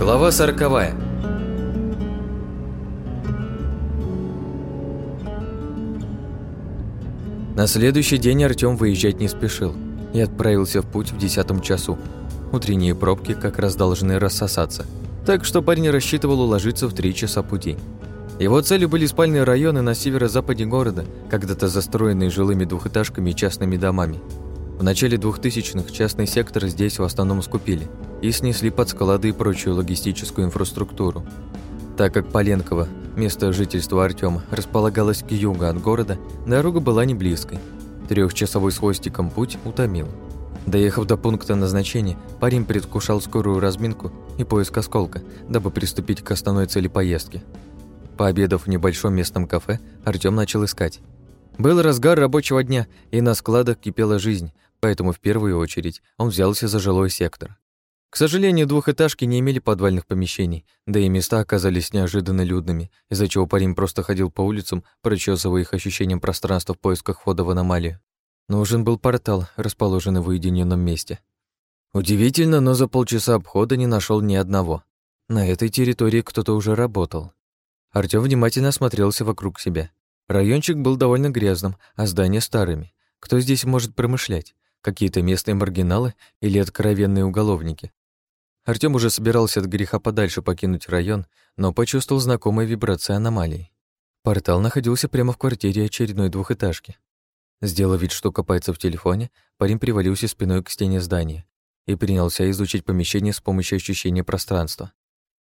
Глава сороковая. На следующий день Артём выезжать не спешил и отправился в путь в десятом часу. Утренние пробки как раз должны рассосаться, так что парень рассчитывал уложиться в три часа пути. Его целью были спальные районы на северо-западе города, когда-то застроенные жилыми двухэтажками и частными домами. В начале 2000-х частный сектор здесь в основном скупили и снесли под склады и прочую логистическую инфраструктуру. Так как Поленково, место жительства Артема, располагалось к югу от города, дорога была не близкой. Трехчасовой с хвостиком путь утомил. Доехав до пункта назначения, парень предвкушал скорую разминку и поиск осколка, дабы приступить к основной цели поездки. Пообедав в небольшом местном кафе, Артём начал искать. Был разгар рабочего дня, и на складах кипела жизнь, поэтому в первую очередь он взялся за жилой сектор. К сожалению, двухэтажки не имели подвальных помещений, да и места оказались неожиданно людными, из-за чего парень просто ходил по улицам, прочесывая их ощущением пространства в поисках входа в аномалию. Нужен был портал, расположенный в уединенном месте. Удивительно, но за полчаса обхода не нашел ни одного. На этой территории кто-то уже работал. Артём внимательно осмотрелся вокруг себя. Райончик был довольно грязным, а здания старыми. Кто здесь может промышлять? Какие-то местные маргиналы или откровенные уголовники? Артём уже собирался от греха подальше покинуть район, но почувствовал знакомые вибрации аномалий. Портал находился прямо в квартире очередной двухэтажки. Сделав вид, что копается в телефоне, парень привалился спиной к стене здания и принялся изучить помещение с помощью ощущения пространства.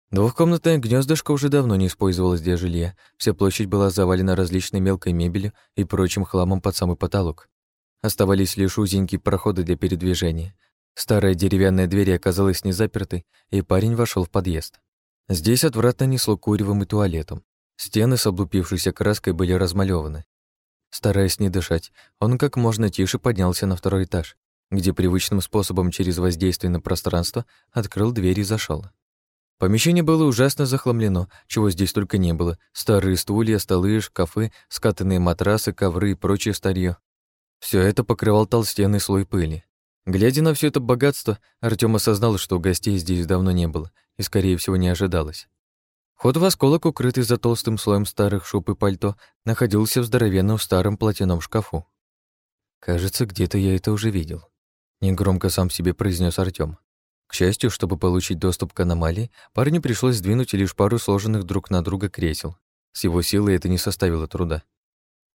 Двухкомнатное гнездышко уже давно не использовалось для жилья, вся площадь была завалена различной мелкой мебелью и прочим хламом под самый потолок. Оставались лишь узенькие проходы для передвижения, Старая деревянная дверь оказалась не запертой, и парень вошел в подъезд. Здесь отвратно несло куревом и туалетом. Стены с облупившейся краской были размалеваны. Стараясь не дышать, он как можно тише поднялся на второй этаж, где привычным способом через воздействие на пространство открыл дверь и зашел. Помещение было ужасно захламлено, чего здесь только не было. Старые стулья, столы, шкафы, скатанные матрасы, ковры и прочее старье. Все это покрывал толстенный слой пыли. Глядя на все это богатство, Артём осознал, что гостей здесь давно не было и, скорее всего, не ожидалось. Ход в осколок, укрытый за толстым слоем старых шуб и пальто, находился в здоровенном старом платяном шкафу. «Кажется, где-то я это уже видел», — негромко сам себе произнес Артём. К счастью, чтобы получить доступ к аномалии, парню пришлось сдвинуть лишь пару сложенных друг на друга кресел. С его силой это не составило труда.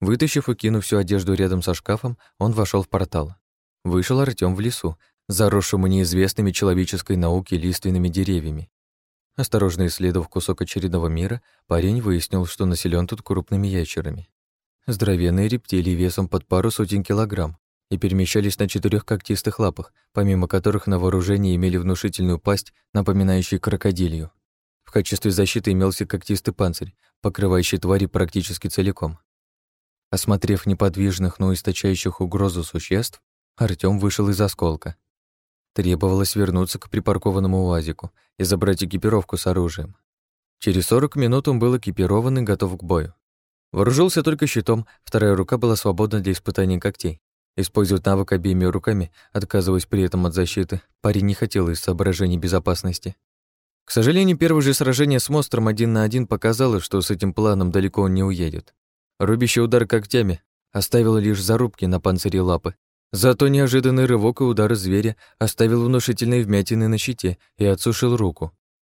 Вытащив и кинув всю одежду рядом со шкафом, он вошел в портал. Вышел Артём в лесу, заросшему неизвестными человеческой науке лиственными деревьями. Осторожно исследовав кусок очередного мира, парень выяснил, что населен тут крупными ящерами. Здоровенные рептилии весом под пару сотен килограмм и перемещались на четырех когтистых лапах, помимо которых на вооружении имели внушительную пасть, напоминающую крокодилью. В качестве защиты имелся когтистый панцирь, покрывающий твари практически целиком. Осмотрев неподвижных, но источающих угрозу существ, Артём вышел из осколка. Требовалось вернуться к припаркованному УАЗику и забрать экипировку с оружием. Через 40 минут он был экипирован и готов к бою. Вооружился только щитом, вторая рука была свободна для испытаний когтей. Использовать навык обеими руками, отказываясь при этом от защиты, парень не хотел из соображений безопасности. К сожалению, первое же сражение с монстром один на один показало, что с этим планом далеко он не уедет. Рубящий удар когтями оставил лишь зарубки на панцире лапы, Зато неожиданный рывок и удар зверя оставил внушительные вмятины на щите и отсушил руку.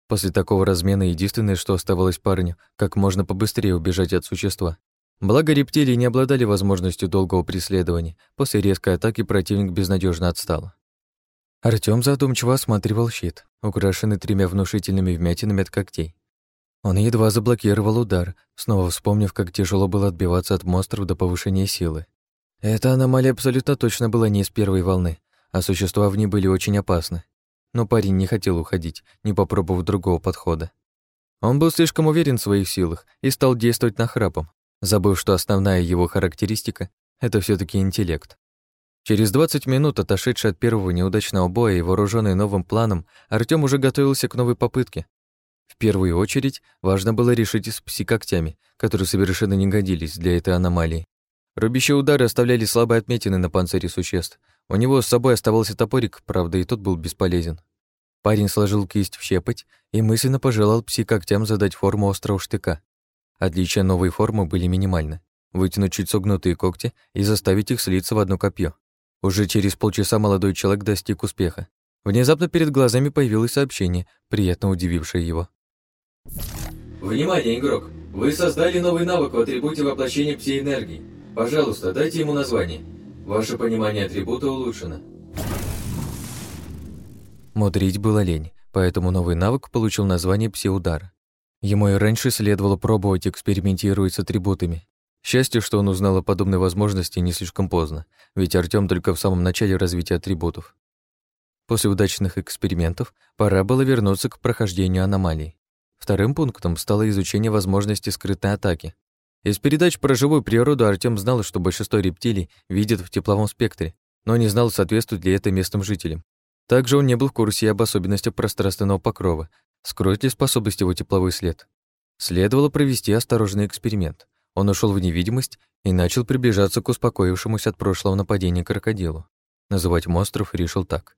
После такого размена единственное, что оставалось парню, как можно побыстрее убежать от существа. Благо рептилии не обладали возможностью долгого преследования. После резкой атаки противник безнадежно отстал. Артём задумчиво осматривал щит, украшенный тремя внушительными вмятинами от когтей. Он едва заблокировал удар, снова вспомнив, как тяжело было отбиваться от монстров до повышения силы. Эта аномалия абсолютно точно была не из первой волны, а существа в ней были очень опасны. Но парень не хотел уходить, не попробовав другого подхода. Он был слишком уверен в своих силах и стал действовать нахрапом, забыв, что основная его характеристика — это все таки интеллект. Через 20 минут, отошедший от первого неудачного боя и вооруженный новым планом, Артём уже готовился к новой попытке. В первую очередь важно было решить с пси-когтями, которые совершенно не годились для этой аномалии. Рубящие удары оставляли слабые отметины на панцире существ. У него с собой оставался топорик, правда, и тот был бесполезен. Парень сложил кисть в щепоть и мысленно пожелал пси-когтям задать форму острого штыка. Отличия новой формы были минимальны. Вытянуть чуть согнутые когти и заставить их слиться в одно копье. Уже через полчаса молодой человек достиг успеха. Внезапно перед глазами появилось сообщение, приятно удивившее его. Внимание, игрок! Вы создали новый навык в атрибуте воплощения пси-энергии. Пожалуйста, дайте ему название. Ваше понимание атрибута улучшено. Мудрить было лень, поэтому новый навык получил название пси-удар. Ему и раньше следовало пробовать экспериментировать с атрибутами. Счастье, что он узнал о подобной возможности не слишком поздно, ведь Артём только в самом начале развития атрибутов. После удачных экспериментов пора было вернуться к прохождению аномалий. Вторым пунктом стало изучение возможности скрытной атаки. Из передач про живую природу Артём знал, что большинство рептилий видят в тепловом спектре, но не знал, соответствует ли это местным жителям. Также он не был в курсе об особенностях пространственного покрова, скроет ли способность его тепловой след. Следовало провести осторожный эксперимент. Он ушел в невидимость и начал приближаться к успокоившемуся от прошлого нападения крокодилу. Называть монстров решил так.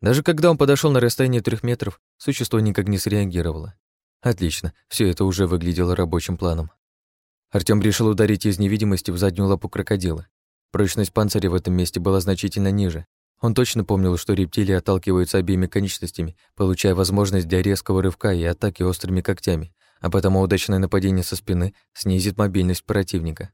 Даже когда он подошел на расстояние трех метров, существо никак не среагировало. Отлично, все это уже выглядело рабочим планом. Артём решил ударить из невидимости в заднюю лапу крокодила. Прочность панциря в этом месте была значительно ниже. Он точно помнил, что рептилии отталкиваются обеими конечностями, получая возможность для резкого рывка и атаки острыми когтями, а потому удачное нападение со спины снизит мобильность противника.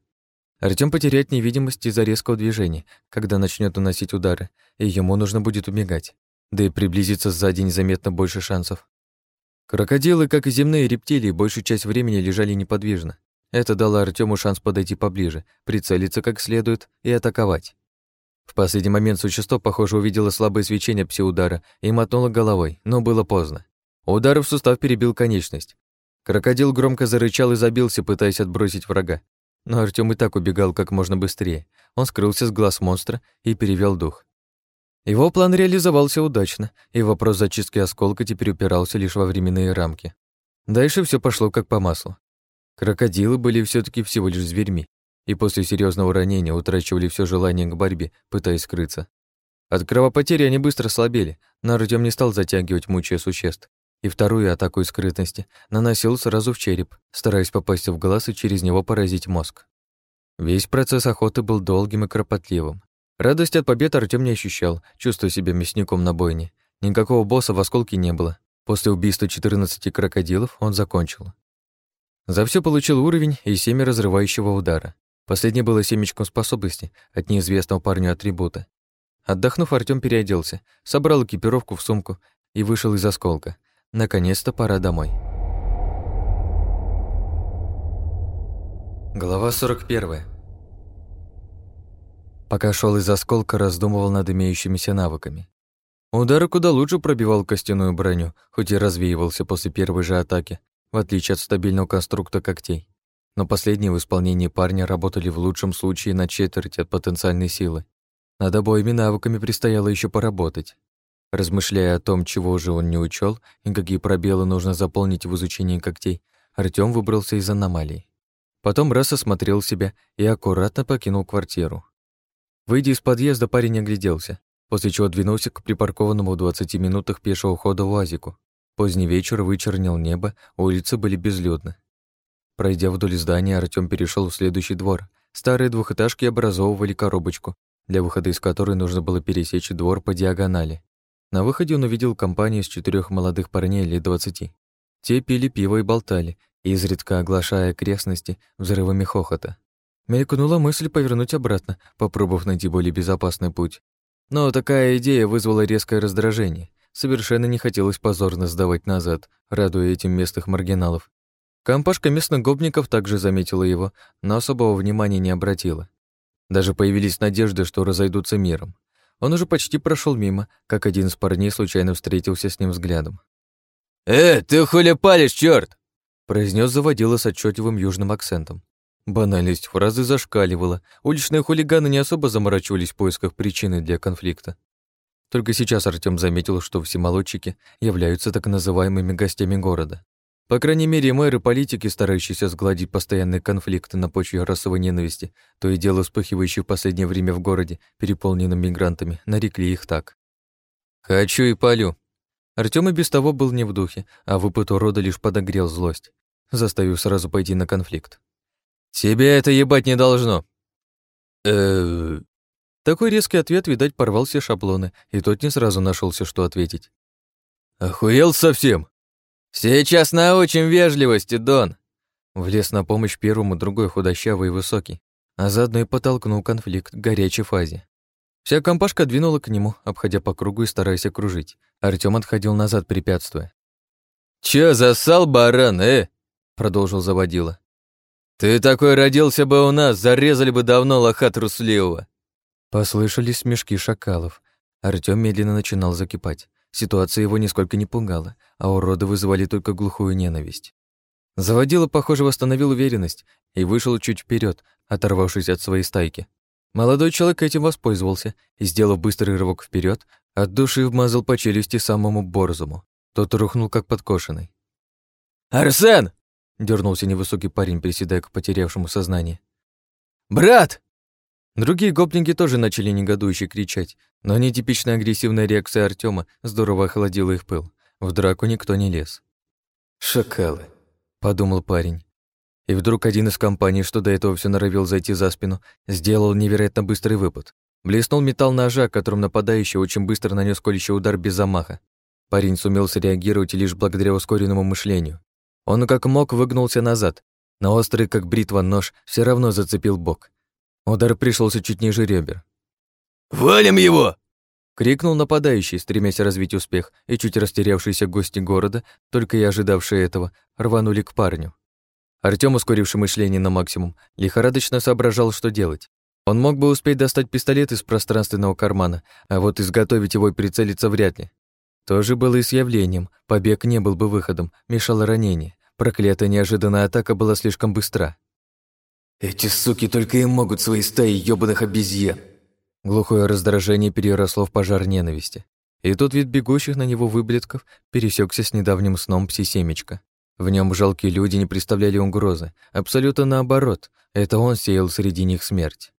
Артём потеряет невидимость из-за резкого движения, когда начнет наносить удары, и ему нужно будет убегать. Да и приблизиться сзади незаметно больше шансов. Крокодилы, как и земные рептилии, большую часть времени лежали неподвижно. Это дало Артёму шанс подойти поближе, прицелиться как следует и атаковать. В последний момент существо, похоже, увидело слабое свечение псиудара и мотнуло головой, но было поздно. Удар в сустав перебил конечность. Крокодил громко зарычал и забился, пытаясь отбросить врага. Но Артём и так убегал как можно быстрее. Он скрылся с глаз монстра и перевел дух. Его план реализовался удачно, и вопрос зачистки осколка теперь упирался лишь во временные рамки. Дальше все пошло как по маслу. Крокодилы были все таки всего лишь зверьми, и после серьезного ранения утрачивали все желание к борьбе, пытаясь скрыться. От кровопотери они быстро слабели, но Артём не стал затягивать мучая существ и вторую атаку из скрытности наносил сразу в череп, стараясь попасть в глаз и через него поразить мозг. Весь процесс охоты был долгим и кропотливым. Радость от победы Артём не ощущал, чувствуя себя мясником на бойне. Никакого босса в осколке не было. После убийства 14 крокодилов он закончил. За все получил уровень и семя разрывающего удара. Последнее было семечком способности от неизвестного парню атрибута. Отдохнув, Артём переоделся, собрал экипировку в сумку и вышел из осколка. Наконец-то пора домой. Глава 41. Пока шел из осколка, раздумывал над имеющимися навыками. Удар куда лучше пробивал костяную броню, хоть и развеивался после первой же атаки, в отличие от стабильного конструкта когтей. Но последние в исполнении парня работали в лучшем случае на четверть от потенциальной силы. Над обоими навыками предстояло еще поработать. Размышляя о том, чего же он не учел и какие пробелы нужно заполнить в изучении когтей, Артём выбрался из аномалий. Потом раз осмотрел себя и аккуратно покинул квартиру. Выйдя из подъезда, парень огляделся, после чего двинулся к припаркованному в 20 минутах пешего хода УАЗику. Поздний вечер вычернил небо, улицы были безлюдны. Пройдя вдоль здания, Артём перешел в следующий двор. Старые двухэтажки образовывали коробочку, для выхода из которой нужно было пересечь двор по диагонали. На выходе он увидел компанию из четырех молодых парней лет двадцати. Те пили пиво и болтали, изредка оглашая окрестности взрывами хохота. Мелькнула мысль повернуть обратно, попробовав найти более безопасный путь. Но такая идея вызвала резкое раздражение. Совершенно не хотелось позорно сдавать назад, радуя этим местных маргиналов. Компашка местных гопников также заметила его, но особого внимания не обратила. Даже появились надежды, что разойдутся миром. Он уже почти прошел мимо, как один из парней случайно встретился с ним взглядом. «Э, ты хули палишь, чёрт!» произнес заводила с отчетливым южным акцентом. Банальность фразы зашкаливала. Уличные хулиганы не особо заморачивались в поисках причины для конфликта. Только сейчас Артём заметил, что все молодчики являются так называемыми гостями города. По крайней мере, мэры политики, старающиеся сгладить постоянные конфликты на почве расовой ненависти, то и дело вспыхивающие в последнее время в городе, переполненном мигрантами, нарекли их так. «Хочу и палю». Артём и без того был не в духе, а выпад урода лишь подогрел злость, заставив сразу пойти на конфликт. «Тебя это ебать не должно!» э Такой резкий ответ, видать, порвал все шаблоны, и тот не сразу нашелся, что ответить. «Охуел совсем?» «Сейчас научим вежливости, Дон!» Влез на помощь первому другой худощавый и высокий, а заодно и подтолкнул конфликт к горячей фазе. Вся компашка двинула к нему, обходя по кругу и стараясь окружить. Артём отходил назад, препятствуя. «Чё засал, баран, э?» — продолжил заводила. «Ты такой родился бы у нас, зарезали бы давно лоха трусливого!» Послышались смешки шакалов. Артём медленно начинал закипать. Ситуация его нисколько не пугала, а уроды вызывали только глухую ненависть. Заводила, похоже, восстановил уверенность и вышел чуть вперед, оторвавшись от своей стайки. Молодой человек этим воспользовался и, сделав быстрый рывок вперед, от души вмазал по челюсти самому борзому. Тот рухнул, как подкошенный. «Арсен!» — дернулся невысокий парень, приседая к потерявшему сознание. «Брат!» Другие гопники тоже начали негодующе кричать, но нетипичная агрессивная реакция Артема здорово охладила их пыл. В драку никто не лез. «Шакалы», — подумал парень. И вдруг один из компаний, что до этого все норовил зайти за спину, сделал невероятно быстрый выпад. Блеснул металл ножа, которым нападающий очень быстро нанес колющий удар без замаха. Парень сумел среагировать лишь благодаря ускоренному мышлению. Он как мог выгнулся назад, но острый, как бритва, нож все равно зацепил бок. Удар пришелся чуть ниже ребер. «Валим его!» — крикнул нападающий, стремясь развить успех, и чуть растерявшиеся гости города, только и ожидавшие этого, рванули к парню. Артём, ускоривший мышление на максимум, лихорадочно соображал, что делать. Он мог бы успеть достать пистолет из пространственного кармана, а вот изготовить его и прицелиться вряд ли. То же было и с явлением, побег не был бы выходом, мешало ранение. Проклятая неожиданная атака была слишком быстра. Эти суки только и могут свои стаи ёбаных обезьян. Глухое раздражение переросло в пожар ненависти. И тут вид бегущих на него выблетков пересекся с недавним сном пси-семечка. В нем жалкие люди не представляли угрозы. Абсолютно наоборот. Это он сеял среди них смерть.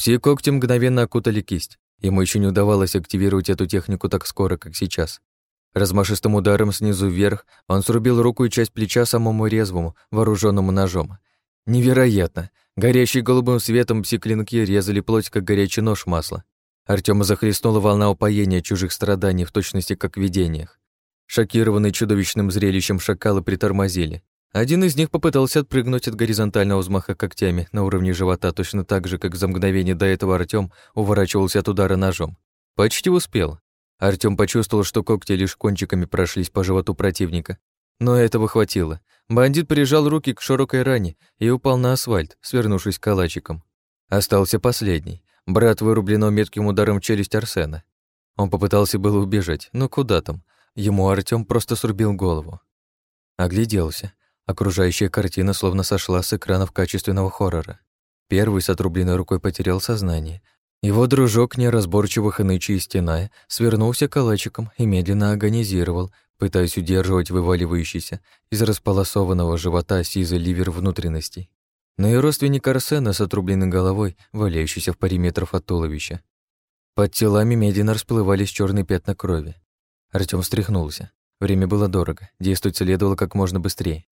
Пси-когти мгновенно окутали кисть. Ему еще не удавалось активировать эту технику так скоро, как сейчас. Размашистым ударом снизу вверх он срубил руку и часть плеча самому резвому, вооруженному ножом. Невероятно! Горящие голубым светом пси-клинки резали плоть, как горячий нож масла. Артема захлестнула волна упоения чужих страданий в точности, как в видениях. Шокированные чудовищным зрелищем шакалы притормозили. Один из них попытался отпрыгнуть от горизонтального взмаха когтями на уровне живота точно так же, как за мгновение до этого Артём уворачивался от удара ножом. Почти успел. Артём почувствовал, что когти лишь кончиками прошлись по животу противника. Но этого хватило. Бандит прижал руки к широкой ране и упал на асфальт, свернувшись калачиком. Остался последний. Брат вырублено метким ударом челюсть Арсена. Он попытался было убежать, но куда там? Ему Артём просто срубил голову. Огляделся. Окружающая картина словно сошла с экранов качественного хоррора. Первый с отрубленной рукой потерял сознание. Его дружок, неразборчиво хныча и стеная, свернулся калачиком и медленно агонизировал, пытаясь удерживать вываливающийся из располосованного живота сизый ливер внутренностей. Но и родственник Арсена с отрубленной головой, валяющийся в паре метров от туловища. Под телами медленно расплывались черные пятна крови. Артём встряхнулся. Время было дорого, действовать следовало как можно быстрее.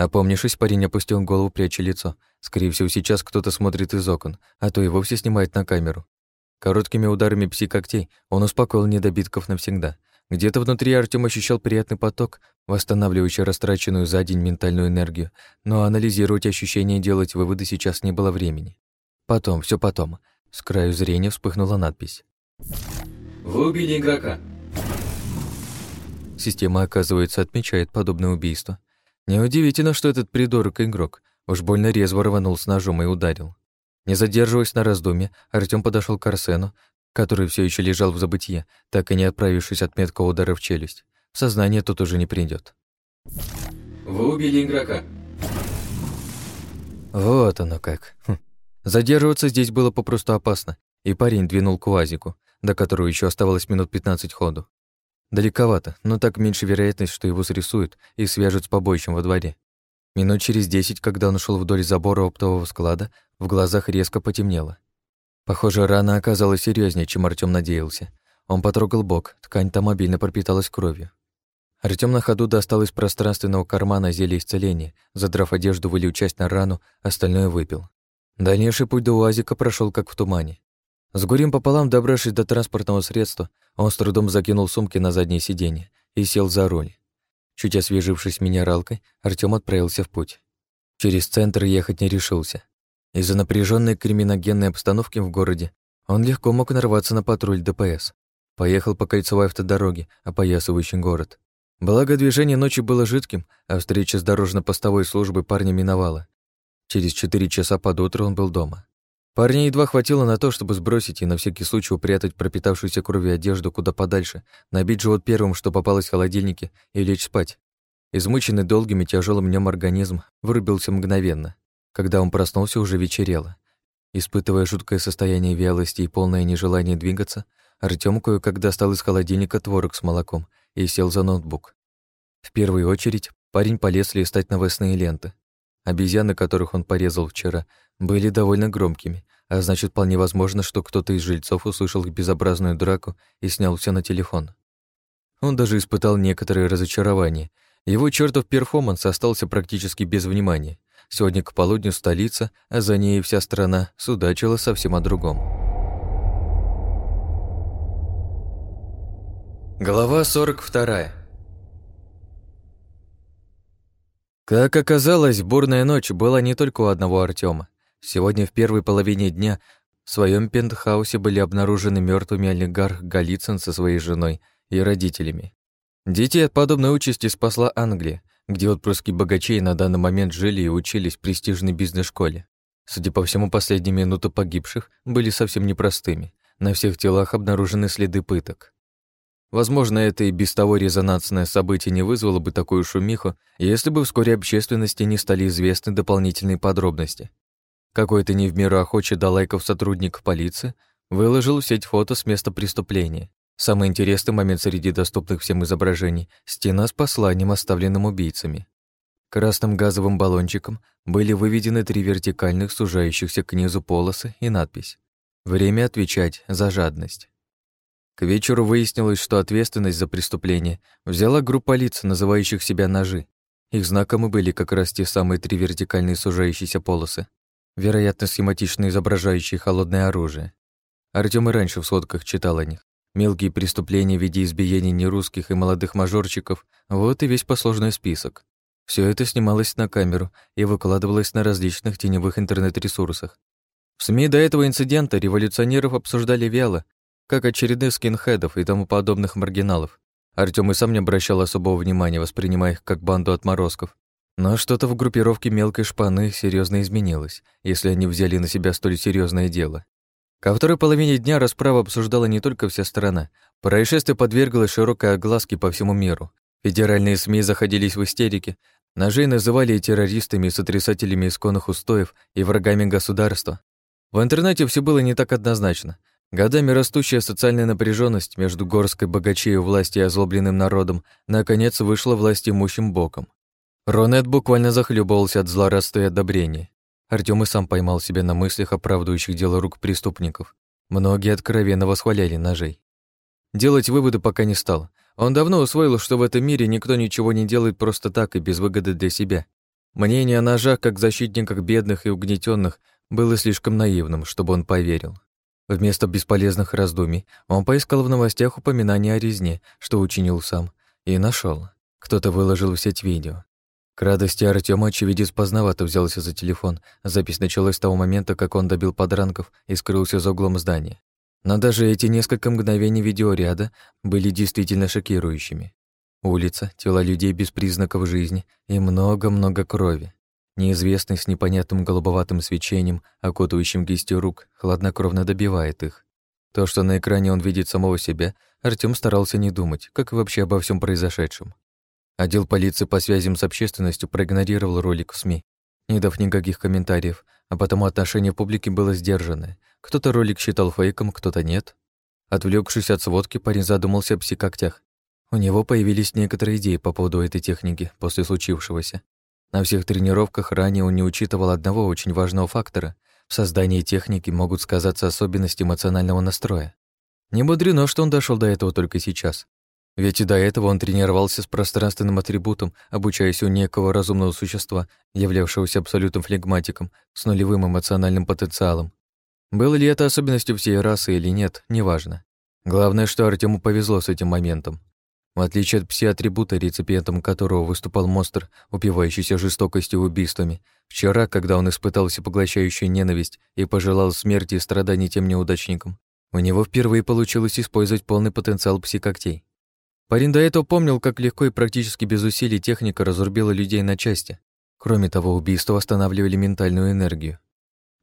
Опомнившись, парень опустил голову, пряча лицо. Скорее всего, сейчас кто-то смотрит из окон, а то и вовсе снимает на камеру. Короткими ударами пси-когтей он успокоил недобитков навсегда. Где-то внутри Артём ощущал приятный поток, восстанавливающий растраченную за день ментальную энергию, но анализировать ощущения и делать выводы сейчас не было времени. Потом, все потом. С краю зрения вспыхнула надпись. «Вы убили игрока». Система, оказывается, отмечает подобное убийство. Неудивительно, что этот придурок игрок уж больно резво рванул с ножом и ударил. Не задерживаясь на раздумье, Артём подошел к Арсену, который все еще лежал в забытье, так и не отправившись от меткого удара в челюсть. В сознание тут уже не придет. Вы убили игрока. Вот оно как. Хм. Задерживаться здесь было попросту опасно, и парень двинул к УАЗику, до которого еще оставалось минут 15 ходу. Далековато, но так меньше вероятность, что его срисуют и свяжут с побоищем во дворе. Минут через десять, когда он шел вдоль забора оптового склада, в глазах резко потемнело. Похоже, рана оказалась серьезнее, чем Артём надеялся. Он потрогал бок, ткань там обильно пропиталась кровью. Артём на ходу достал из пространственного кармана зелье исцеления, задрав одежду, вылил часть на рану, остальное выпил. Дальнейший путь до УАЗика прошел как в тумане. С горем пополам, добравшись до транспортного средства, он с трудом закинул сумки на заднее сиденье и сел за руль. Чуть освежившись минералкой, Артём отправился в путь. Через центр ехать не решился. Из-за напряженной криминогенной обстановки в городе он легко мог нарваться на патруль ДПС. Поехал по кольцевой автодороге, опоясывающей город. Благо, движение ночью было жидким, а встреча с дорожно-постовой службой парня миновала. Через четыре часа под утро он был дома. Парня едва хватило на то, чтобы сбросить и на всякий случай упрятать пропитавшуюся кровью одежду куда подальше, набить живот первым, что попалось в холодильнике, и лечь спать. Измученный долгим и тяжелым днем организм вырубился мгновенно. Когда он проснулся, уже вечерело. Испытывая жуткое состояние вялости и полное нежелание двигаться, Артём кое-как достал из холодильника творог с молоком и сел за ноутбук. В первую очередь парень полез листать новостные ленты. Обезьяны, которых он порезал вчера, были довольно громкими, а значит, вполне возможно, что кто-то из жильцов услышал безобразную драку и снял все на телефон. Он даже испытал некоторое разочарование. Его чертов перформанс остался практически без внимания. Сегодня к полудню столица, а за ней вся страна судачила совсем о другом. Глава 42 Как оказалось, бурная ночь была не только у одного Артема. Сегодня в первой половине дня в своем пентхаусе были обнаружены мертвыми олигарх Голицын со своей женой и родителями. Детей от подобной участи спасла Англия, где отпрыски богачей на данный момент жили и учились в престижной бизнес-школе. Судя по всему, последние минуты погибших были совсем непростыми. На всех телах обнаружены следы пыток. Возможно, это и без того резонансное событие не вызвало бы такую шумиху, если бы вскоре общественности не стали известны дополнительные подробности. Какой-то не в меру охочий до лайков сотрудник полиции выложил в сеть фото с места преступления. Самый интересный момент среди доступных всем изображений — стена с посланием, оставленным убийцами. Красным газовым баллончиком были выведены три вертикальных, сужающихся к низу полосы и надпись «Время отвечать за жадность». К вечеру выяснилось, что ответственность за преступление взяла группа лиц, называющих себя «ножи». Их знакомы были как раз те самые три вертикальные сужающиеся полосы, вероятно, схематично изображающие холодное оружие. Артём и раньше в сводках читал о них. Мелкие преступления в виде избиений нерусских и молодых мажорчиков — вот и весь посложный список. Все это снималось на камеру и выкладывалось на различных теневых интернет-ресурсах. В СМИ до этого инцидента революционеров обсуждали вяло, как очередных скинхедов и тому подобных маргиналов. Артём и сам не обращал особого внимания, воспринимая их как банду отморозков. Но что-то в группировке мелкой шпаны серьезно изменилось, если они взяли на себя столь серьезное дело. Ко второй половине дня расправа обсуждала не только вся страна. Происшествие подверглось широкой огласке по всему миру. Федеральные СМИ заходились в истерике, ножей называли террористами, сотрясателями исконных устоев и врагами государства. В интернете все было не так однозначно. Годами растущая социальная напряженность между горской богачей власти и озлобленным народом наконец вышла власть имущим боком. Ронет буквально захлебывался от злорадства и одобрения. Артём и сам поймал себя на мыслях, оправдывающих дело рук преступников. Многие откровенно восхваляли ножей. Делать выводы пока не стал. Он давно усвоил, что в этом мире никто ничего не делает просто так и без выгоды для себя. Мнение о ножах как защитниках бедных и угнетенных было слишком наивным, чтобы он поверил. Вместо бесполезных раздумий он поискал в новостях упоминания о резне, что учинил сам, и нашел. Кто-то выложил в сеть видео. К радости Артема очевидец поздновато взялся за телефон. Запись началась с того момента, как он добил подранков и скрылся за углом здания. Но даже эти несколько мгновений видеоряда были действительно шокирующими. Улица, тела людей без признаков жизни и много-много крови. Неизвестный с непонятным голубоватым свечением, окутывающим кисти рук, хладнокровно добивает их. То, что на экране он видит самого себя, Артём старался не думать, как и вообще обо всем произошедшем. Отдел полиции по связям с общественностью проигнорировал ролик в СМИ, не дав никаких комментариев, а потому отношение публики было сдержанное. Кто-то ролик считал фейком, кто-то нет. Отвлекшись от сводки, парень задумался о псикоктях. У него появились некоторые идеи по поводу этой техники после случившегося. На всех тренировках ранее он не учитывал одного очень важного фактора. В создании техники могут сказаться особенности эмоционального настроя. Не мудрено, что он дошел до этого только сейчас. Ведь и до этого он тренировался с пространственным атрибутом, обучаясь у некого разумного существа, являвшегося абсолютным флегматиком, с нулевым эмоциональным потенциалом. Было ли это особенностью всей расы или нет, неважно. Главное, что Артему повезло с этим моментом. В отличие от пси-атрибута, реципиентом которого выступал монстр, упивающийся жестокостью и убийствами, вчера, когда он испытал всепоглощающую ненависть и пожелал смерти и страданий тем неудачникам, у него впервые получилось использовать полный потенциал пси-когтей. Парень до этого помнил, как легко и практически без усилий техника разрубила людей на части. Кроме того, убийства восстанавливали ментальную энергию.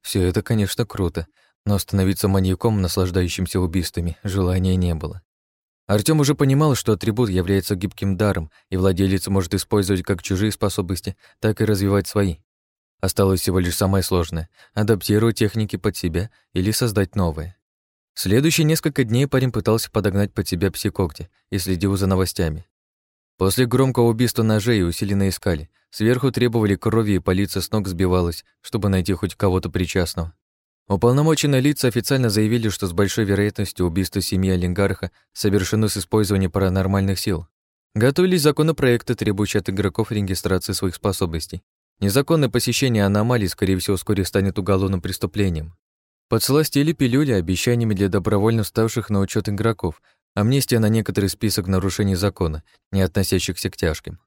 Все это, конечно, круто, но становиться маньяком, наслаждающимся убийствами, желания не было. Артём уже понимал, что атрибут является гибким даром, и владелец может использовать как чужие способности, так и развивать свои. Осталось всего лишь самое сложное — адаптировать техники под себя или создать новые. Следующие несколько дней парень пытался подогнать под себя псикогти и следил за новостями. После громкого убийства ножей усиленно искали. Сверху требовали крови, и полиция с ног сбивалась, чтобы найти хоть кого-то причастного. Уполномоченные лица официально заявили, что с большой вероятностью убийство семьи олигарха совершено с использованием паранормальных сил. Готовились законопроекты, требующие от игроков регистрации своих способностей. Незаконное посещение аномалий, скорее всего, вскоре станет уголовным преступлением. Подсластили пилюли обещаниями для добровольно ставших на учет игроков, амнистия на некоторый список нарушений закона, не относящихся к тяжким.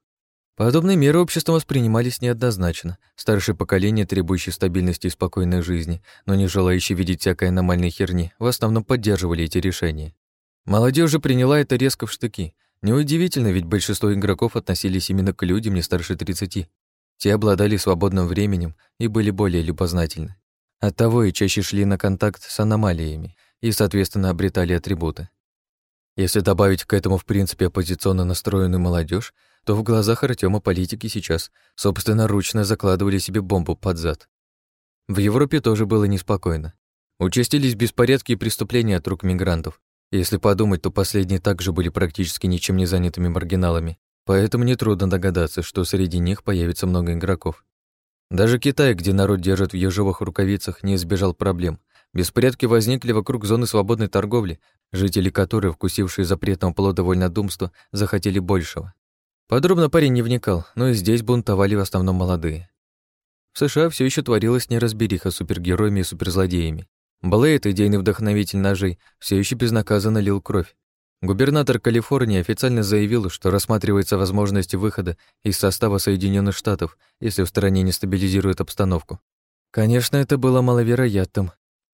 Подобные меры обществом воспринимались неоднозначно. Старшее поколение, требующее стабильности и спокойной жизни, но не желающее видеть всякой аномальной херни, в основном поддерживали эти решения. Молодежь же приняла это резко в штыки. Неудивительно, ведь большинство игроков относились именно к людям не старше 30. Те обладали свободным временем и были более любознательны. Оттого и чаще шли на контакт с аномалиями и, соответственно, обретали атрибуты. Если добавить к этому, в принципе, оппозиционно настроенную молодежь, то в глазах Артема политики сейчас собственноручно закладывали себе бомбу под зад. В Европе тоже было неспокойно. Участились беспорядки и преступления от рук мигрантов. Если подумать, то последние также были практически ничем не занятыми маргиналами, поэтому нетрудно догадаться, что среди них появится много игроков. Даже Китай, где народ держит в ежовых рукавицах, не избежал проблем. Беспорядки возникли вокруг зоны свободной торговли, жители которой, вкусившие запретного плода вольнодумства, захотели большего. Подробно парень не вникал, но и здесь бунтовали в основном молодые. В США все еще творилась неразбериха с супергероями и суперзлодеями. Блейд, идейный вдохновитель ножей, все еще безнаказанно лил кровь. Губернатор Калифорнии официально заявил, что рассматривается возможность выхода из состава Соединенных Штатов, если в стране не стабилизирует обстановку. Конечно, это было маловероятным,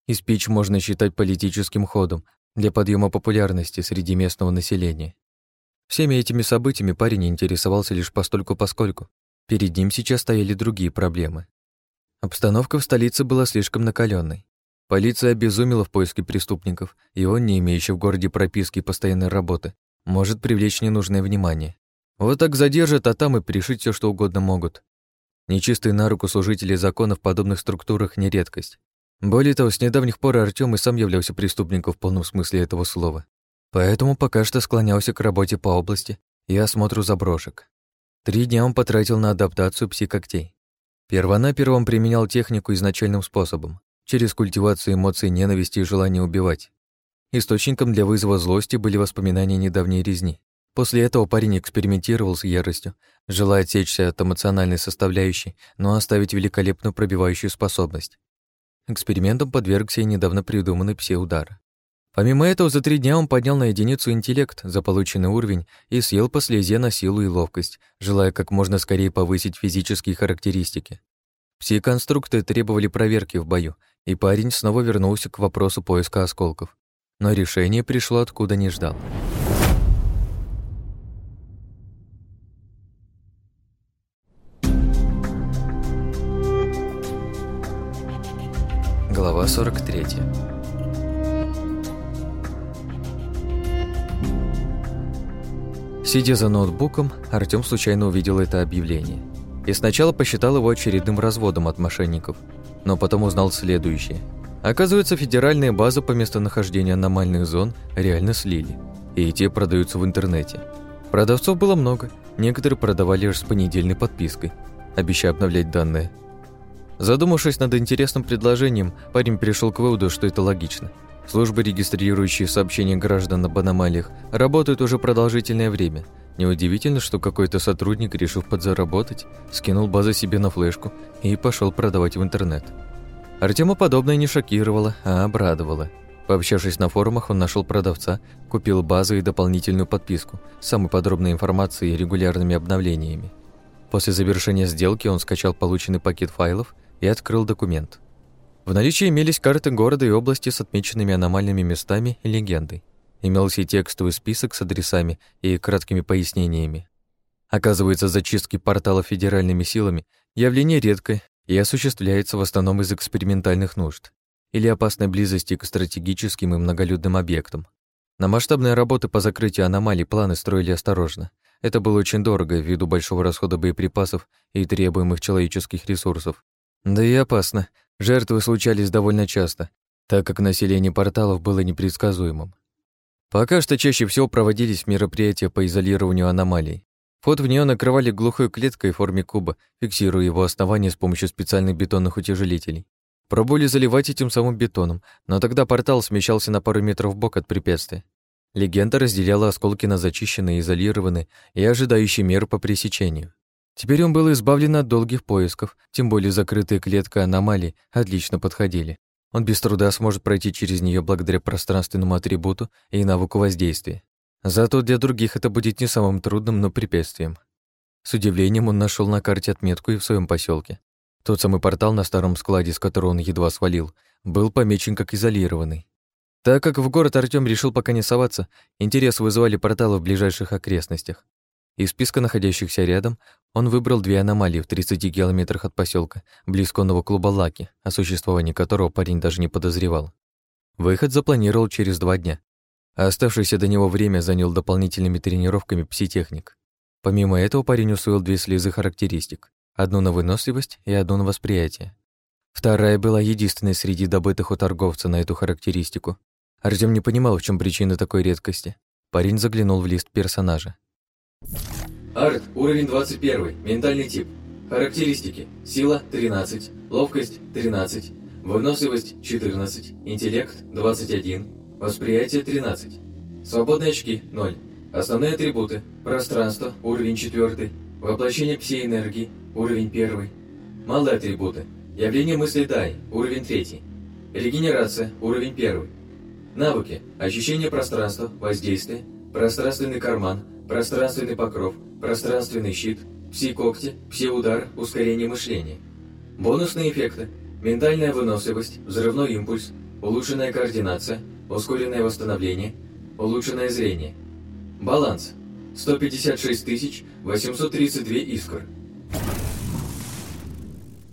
и спич можно считать политическим ходом для подъема популярности среди местного населения. Всеми этими событиями парень интересовался лишь постольку-поскольку. Перед ним сейчас стояли другие проблемы. Обстановка в столице была слишком накаленной. Полиция обезумела в поиске преступников, и он, не имеющий в городе прописки и постоянной работы, может привлечь ненужное внимание. Вот так задержат, а там и пришить все, что угодно могут. Нечистые на руку служители закона в подобных структурах не редкость. Более того, с недавних пор Артём и сам являлся преступником в полном смысле этого слова. Поэтому пока что склонялся к работе по области и осмотру заброшек. Три дня он потратил на адаптацию пси-когтей. Первонаперво он применял технику изначальным способом, через культивацию эмоций ненависти и желания убивать. Источником для вызова злости были воспоминания недавней резни. После этого парень экспериментировал с яростью, желая отсечься от эмоциональной составляющей, но оставить великолепную пробивающую способность. Экспериментом подвергся и недавно придуманный пси-удар. Помимо этого, за три дня он поднял на единицу интеллект за полученный уровень и съел по слезе на силу и ловкость, желая как можно скорее повысить физические характеристики. Все конструкты требовали проверки в бою, и парень снова вернулся к вопросу поиска осколков. Но решение пришло откуда не ждал. Глава 43 Сидя за ноутбуком, Артём случайно увидел это объявление. И сначала посчитал его очередным разводом от мошенников, но потом узнал следующее. Оказывается, федеральные базы по местонахождению аномальных зон реально слили, и те продаются в интернете. Продавцов было много, некоторые продавали лишь с понедельной подпиской, обещая обновлять данные. Задумавшись над интересным предложением, парень перешел к выводу, что это логично. Службы, регистрирующие сообщения граждан об аномалиях, работают уже продолжительное время. Неудивительно, что какой-то сотрудник, решив подзаработать, скинул базы себе на флешку и пошел продавать в интернет. Артема подобное не шокировало, а обрадовало. Пообщавшись на форумах, он нашел продавца, купил базы и дополнительную подписку с самой подробной информацией и регулярными обновлениями. После завершения сделки он скачал полученный пакет файлов и открыл документ. В наличии имелись карты города и области с отмеченными аномальными местами и легендой. Имелся и текстовый список с адресами и краткими пояснениями. Оказывается, зачистки порталов федеральными силами – явление редкое и осуществляется в основном из экспериментальных нужд или опасной близости к стратегическим и многолюдным объектам. На масштабные работы по закрытию аномалий планы строили осторожно. Это было очень дорого ввиду большого расхода боеприпасов и требуемых человеческих ресурсов. Да и опасно, Жертвы случались довольно часто, так как население порталов было непредсказуемым. Пока что чаще всего проводились мероприятия по изолированию аномалий. Вход в нее накрывали глухой клеткой в форме куба, фиксируя его основание с помощью специальных бетонных утяжелителей. Пробовали заливать этим самым бетоном, но тогда портал смещался на пару метров бок от препятствия. Легенда разделяла осколки на зачищенные, изолированные и ожидающие мер по пресечению. Теперь он был избавлен от долгих поисков, тем более закрытая клетка аномалий отлично подходили. Он без труда сможет пройти через нее благодаря пространственному атрибуту и навыку воздействия. Зато для других это будет не самым трудным, но препятствием. С удивлением он нашел на карте отметку и в своем поселке. Тот самый портал на старом складе, с которого он едва свалил, был помечен как изолированный. Так как в город Артём решил пока не соваться, интерес вызывали порталы в ближайших окрестностях. Из списка находящихся рядом он выбрал две аномалии в 30 километрах от поселка, близ конного клуба Лаки, о существовании которого парень даже не подозревал. Выход запланировал через два дня, а оставшееся до него время занял дополнительными тренировками пситехник. Помимо этого парень усвоил две слезы характеристик, одну на выносливость и одну на восприятие. Вторая была единственной среди добытых у торговца на эту характеристику. Артём не понимал, в чем причина такой редкости. Парень заглянул в лист персонажа. Арт, уровень 21, ментальный тип. Характеристики. Сила 13, ловкость 13, выносливость 14, интеллект 21, восприятие 13. Свободные очки 0. Основные атрибуты. Пространство, уровень 4, воплощение пси-энергии, уровень 1. Малые атрибуты. Явление мысли Дай, уровень 3. Регенерация, уровень 1. Навыки. Ощущение пространства, воздействие, пространственный карман, пространственный покров, пространственный щит, пси-когти, пси-удар, ускорение мышления. Бонусные эффекты. Ментальная выносливость, взрывной импульс, улучшенная координация, ускоренное восстановление, улучшенное зрение. Баланс. 156 832 искр.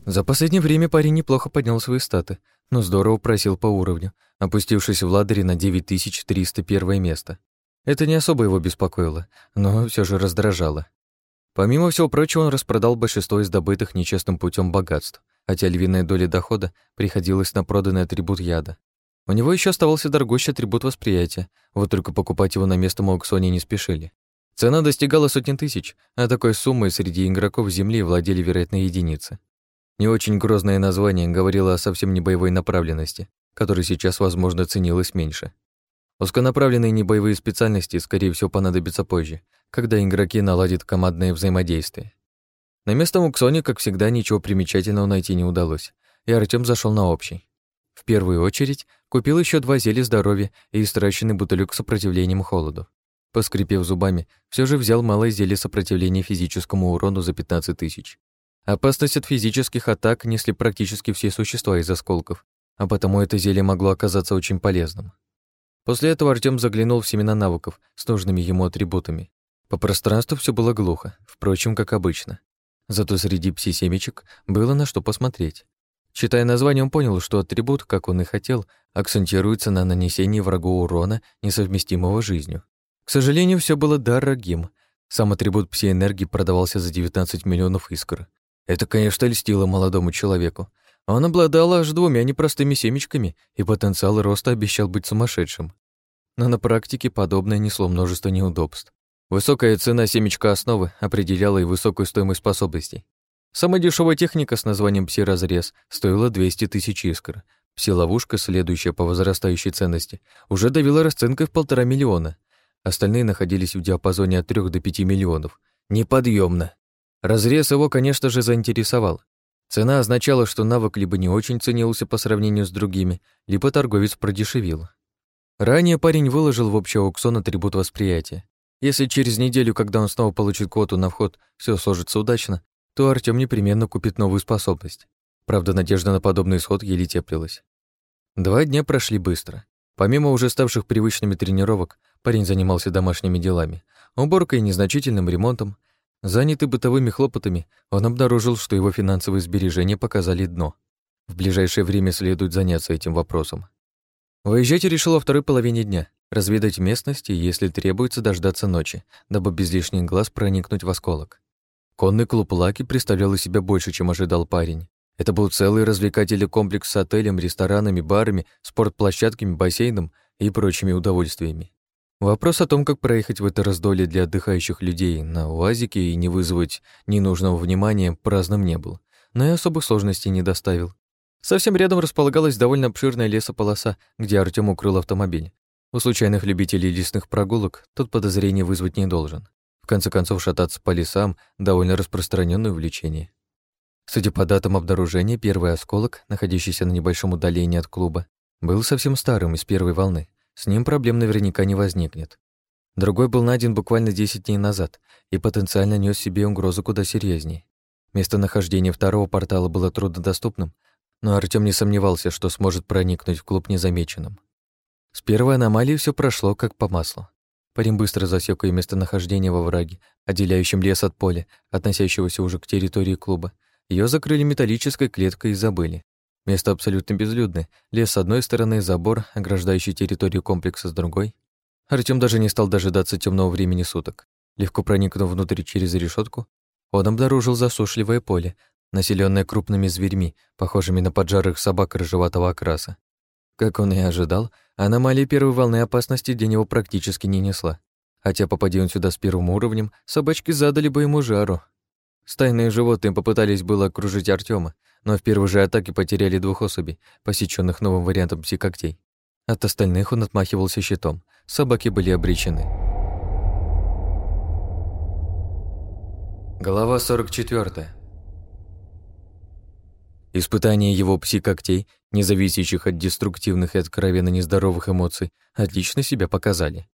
За последнее время парень неплохо поднял свои статы, но здорово просил по уровню, опустившись в ладере на 9301 место. Это не особо его беспокоило, но все же раздражало. Помимо всего прочего, он распродал большинство из добытых нечестным путем богатств, хотя львиная доля дохода приходилась на проданный атрибут яда. У него еще оставался дорогущий атрибут восприятия, вот только покупать его на местном аукционе не спешили. Цена достигала сотен тысяч, а такой суммой среди игроков Земли владели, вероятно, единицы. Не очень грозное название говорило о совсем не боевой направленности, которая сейчас, возможно, ценилась меньше. Узконаправленные небоевые специальности, скорее всего, понадобятся позже, когда игроки наладят командное взаимодействие. На место Муксоне, как всегда, ничего примечательного найти не удалось, и Артём зашел на общий. В первую очередь купил еще два зелья здоровья и истраченный бутылек с сопротивлением холоду. Поскрипев зубами, все же взял малое зелье сопротивления физическому урону за 15 тысяч. Опасность от физических атак несли практически все существа из осколков, а потому это зелье могло оказаться очень полезным. После этого Артём заглянул в семена навыков с нужными ему атрибутами. По пространству все было глухо, впрочем, как обычно. Зато среди пси-семечек было на что посмотреть. Читая название, он понял, что атрибут, как он и хотел, акцентируется на нанесении врагу урона, несовместимого жизнью. К сожалению, все было дорогим. Сам атрибут пси-энергии продавался за 19 миллионов искр. Это, конечно, льстило молодому человеку, он обладал аж двумя непростыми семечками, и потенциал роста обещал быть сумасшедшим. Но на практике подобное несло множество неудобств. Высокая цена семечка основы определяла и высокую стоимость способностей. Самая дешевая техника с названием «Пси-разрез» стоила 200 тысяч искр, Пси-ловушка, следующая по возрастающей ценности, уже давила расценкой в полтора миллиона. Остальные находились в диапазоне от 3 до 5 миллионов. Неподъемно. Разрез его, конечно же, заинтересовал. Цена означала, что навык либо не очень ценился по сравнению с другими, либо торговец продешевил. Ранее парень выложил в общий аукцион атрибут восприятия. Если через неделю, когда он снова получит квоту на вход, все сложится удачно, то Артём непременно купит новую способность. Правда, надежда на подобный исход еле теплилась. Два дня прошли быстро. Помимо уже ставших привычными тренировок, парень занимался домашними делами, уборкой и незначительным ремонтом. Занятый бытовыми хлопотами, он обнаружил, что его финансовые сбережения показали дно. В ближайшее время следует заняться этим вопросом. Выезжать решил во второй половине дня, разведать местность и, если требуется, дождаться ночи, дабы без лишних глаз проникнуть в осколок. Конный клуб Лаки представлял из себя больше, чем ожидал парень. Это был целый развлекательный комплекс с отелем, ресторанами, барами, спортплощадками, бассейном и прочими удовольствиями. Вопрос о том, как проехать в это раздолье для отдыхающих людей на УАЗике и не вызвать ненужного внимания, праздным не был, но и особых сложностей не доставил. Совсем рядом располагалась довольно обширная лесополоса, где Артём укрыл автомобиль. У случайных любителей лесных прогулок тот подозрение вызвать не должен. В конце концов, шататься по лесам — довольно распространенное увлечение. Судя по датам обнаружения, первый осколок, находящийся на небольшом удалении от клуба, был совсем старым из первой волны. С ним проблем наверняка не возникнет. Другой был найден буквально 10 дней назад и потенциально нес себе угрозу куда серьезнее. Местонахождение второго портала было труднодоступным, но Артём не сомневался, что сможет проникнуть в клуб незамеченным. С первой аномалией все прошло как по маслу. Парень быстро засек ее местонахождение во враге, отделяющем лес от поля, относящегося уже к территории клуба. Ее закрыли металлической клеткой и забыли. Место абсолютно безлюдное. Лес с одной стороны, забор, ограждающий территорию комплекса с другой. Артём даже не стал дожидаться темного времени суток. Легко проникнув внутрь через решетку, он обнаружил засушливое поле, населенное крупными зверьми, похожими на поджарых собак рыжеватого окраса. Как он и ожидал, аномалия первой волны опасности для него практически не несла. Хотя попади он сюда с первым уровнем, собачки задали бы ему жару. Стайные животные попытались было окружить Артема, но в первой же атаке потеряли двух особей, посеченных новым вариантом пси-когтей. От остальных он отмахивался щитом. Собаки были обречены. Глава 44. Испытания его пси-когтей, не зависящих от деструктивных и откровенно нездоровых эмоций, отлично себя показали.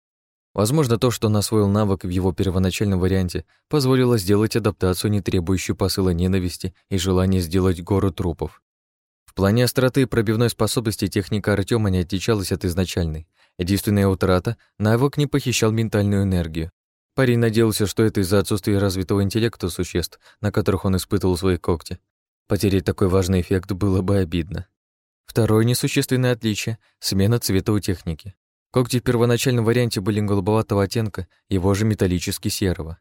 Возможно, то, что он освоил навык в его первоначальном варианте, позволило сделать адаптацию, не требующую посыла ненависти и желания сделать гору трупов. В плане остроты и пробивной способности техника Артема не отличалась от изначальной. Единственная утрата — навык не похищал ментальную энергию. Парень надеялся, что это из-за отсутствия развитого интеллекта существ, на которых он испытывал свои когти, Потерять такой важный эффект было бы обидно. Второе несущественное отличие — смена цвета у техники. Когти в первоначальном варианте были голубоватого оттенка, его же металлически серого.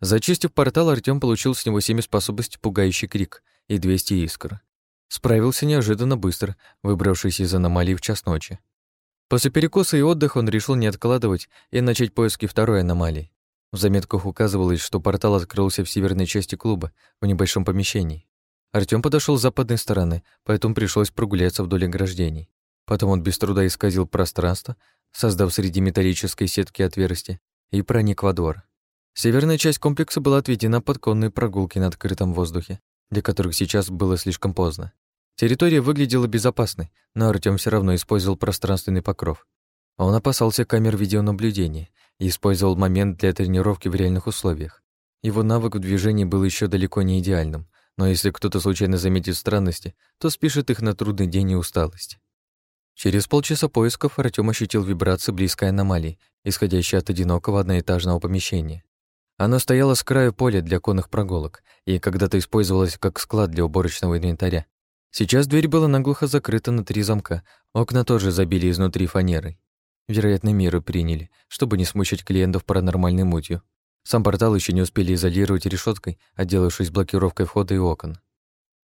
Зачистив портал, Артём получил с него семь способностей «Пугающий крик» и 200 искр. Справился неожиданно быстро, выбравшись из аномалии в час ночи. После перекуса и отдыха он решил не откладывать и начать поиски второй аномалии. В заметках указывалось, что портал открылся в северной части клуба, в небольшом помещении. Артём подошел с западной стороны, поэтому пришлось прогуляться вдоль ограждений. Потом он без труда исказил пространство, создав среди металлической сетки отверстие, и проник во двор. Северная часть комплекса была отведена под конные прогулки на открытом воздухе, для которых сейчас было слишком поздно. Территория выглядела безопасной, но Артём все равно использовал пространственный покров. Он опасался камер видеонаблюдения и использовал момент для тренировки в реальных условиях. Его навык в движении был еще далеко не идеальным, но если кто-то случайно заметит странности, то спишет их на трудный день и усталость. Через полчаса поисков Артём ощутил вибрации близкой аномалии, исходящей от одинокого одноэтажного помещения. Оно стояло с краю поля для конных прогулок и когда-то использовалось как склад для уборочного инвентаря. Сейчас дверь была наглухо закрыта на три замка, окна тоже забили изнутри фанерой. Вероятно, меры приняли, чтобы не смущать клиентов паранормальной мутью. Сам портал еще не успели изолировать решеткой, отделавшись блокировкой входа и окон.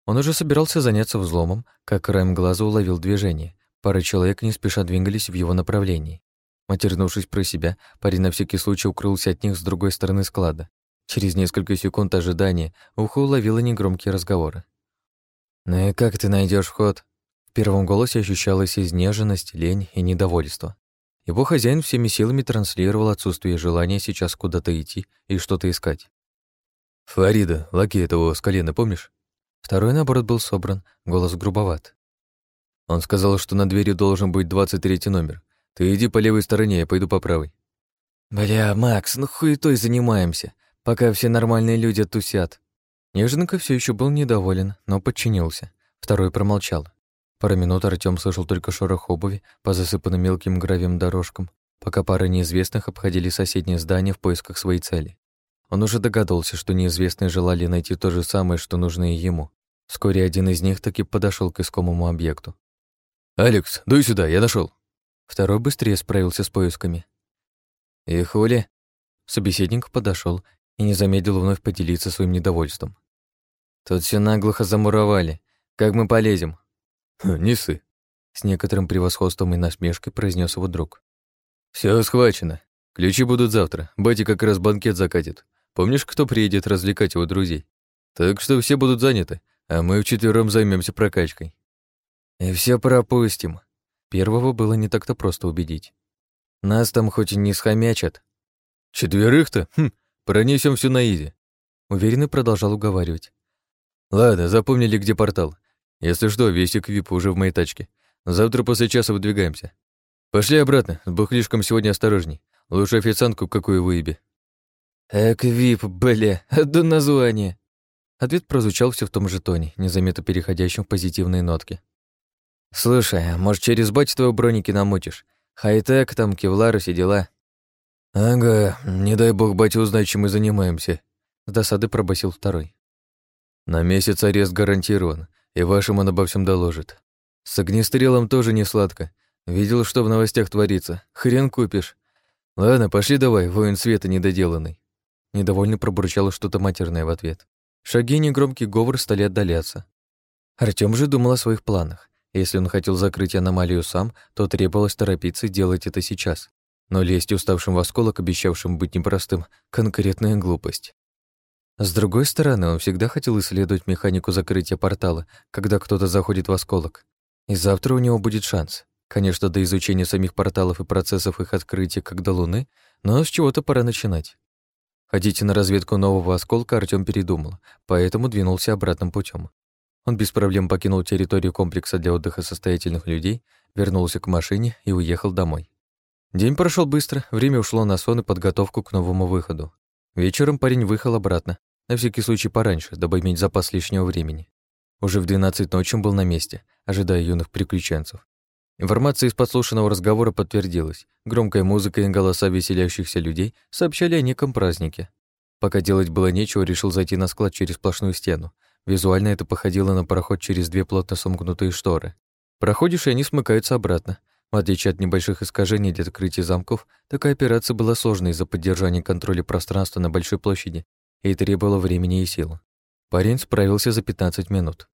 Он уже собирался заняться взломом, как краем глаза уловил движение. Пара человек не спеша двигались в его направлении. Матернувшись про себя, парень на всякий случай укрылся от них с другой стороны склада. Через несколько секунд ожидания ухо уловило негромкие разговоры. «Ну и как ты найдешь вход?» первом голосе ощущалась изнеженность, лень и недовольство. Его хозяин всеми силами транслировал отсутствие желания сейчас куда-то идти и что-то искать. «Фарида, лаки этого с колена, помнишь?» Второй, наоборот, был собран, голос грубоват. Он сказал, что на двери должен быть 23 номер. Ты иди по левой стороне, я пойду по правой. «Бля, Макс, ну хуетой занимаемся, пока все нормальные люди тусят». Неженка все еще был недоволен, но подчинился. Второй промолчал. Пару минут Артём слышал только шорох обуви по засыпанным мелким гравием дорожкам, пока пара неизвестных обходили соседнее здание в поисках своей цели. Он уже догадывался, что неизвестные желали найти то же самое, что нужно и ему. Вскоре один из них таки подошел к искомому объекту. «Алекс, дуй сюда, я нашел. Второй быстрее справился с поисками. «И хули?» Собеседник подошел и не замедлил вновь поделиться своим недовольством. «Тут все наглухо замуровали. Как мы полезем?» «Не ссы», — с некоторым превосходством и насмешкой произнес его друг. Все схвачено. Ключи будут завтра. Батя как раз банкет закатит. Помнишь, кто приедет развлекать его друзей? Так что все будут заняты, а мы вчетвером займемся прокачкой. И все пропустим. Первого было не так-то просто убедить. Нас там хоть и не схомячат. Четверых-то? Хм, пронесем всю на изи. Уверенно продолжал уговаривать. Ладно, запомнили, где портал. Если что, весь эквип уже в моей тачке. Завтра после часа выдвигаемся. Пошли обратно, с бухлишком сегодня осторожней. Лучше официантку какую выеби. Эквип, бля, до названия. Ответ прозвучал все в том же тоне, незаметно переходящем в позитивные нотки. «Слушай, а может, через бать твоего броники намутишь? Хай-тек, там, кевлар и все дела». «Ага, не дай бог батя узнать, чем мы занимаемся», — с досады пробасил второй. «На месяц арест гарантирован, и вашим он обо всем доложит. С огнестрелом тоже не сладко. Видел, что в новостях творится. Хрен купишь. Ладно, пошли давай, воин света недоделанный». Недовольно пробурчало что-то матерное в ответ. Шаги и негромкий говор стали отдаляться. Артём же думал о своих планах. Если он хотел закрыть аномалию сам, то требовалось торопиться делать это сейчас. Но лезть уставшим в осколок, обещавшим быть непростым, — конкретная глупость. С другой стороны, он всегда хотел исследовать механику закрытия портала, когда кто-то заходит в осколок. И завтра у него будет шанс. Конечно, до изучения самих порталов и процессов их открытия, как до Луны, но с чего-то пора начинать. Ходить на разведку нового осколка Артём передумал, поэтому двинулся обратным путем. Он без проблем покинул территорию комплекса для отдыха состоятельных людей, вернулся к машине и уехал домой. День прошел быстро, время ушло на сон и подготовку к новому выходу. Вечером парень выехал обратно, на всякий случай пораньше, дабы иметь запас лишнего времени. Уже в 12 ночи он был на месте, ожидая юных приключенцев. Информация из подслушанного разговора подтвердилась. Громкая музыка и голоса веселящихся людей сообщали о неком празднике. Пока делать было нечего, решил зайти на склад через сплошную стену, Визуально это походило на проход через две плотно сомкнутые шторы. Проходишь, и они смыкаются обратно. В отличие от небольших искажений для открытия замков, такая операция была сложной из-за поддержания контроля пространства на большой площади и требовала времени и сил. Парень справился за 15 минут.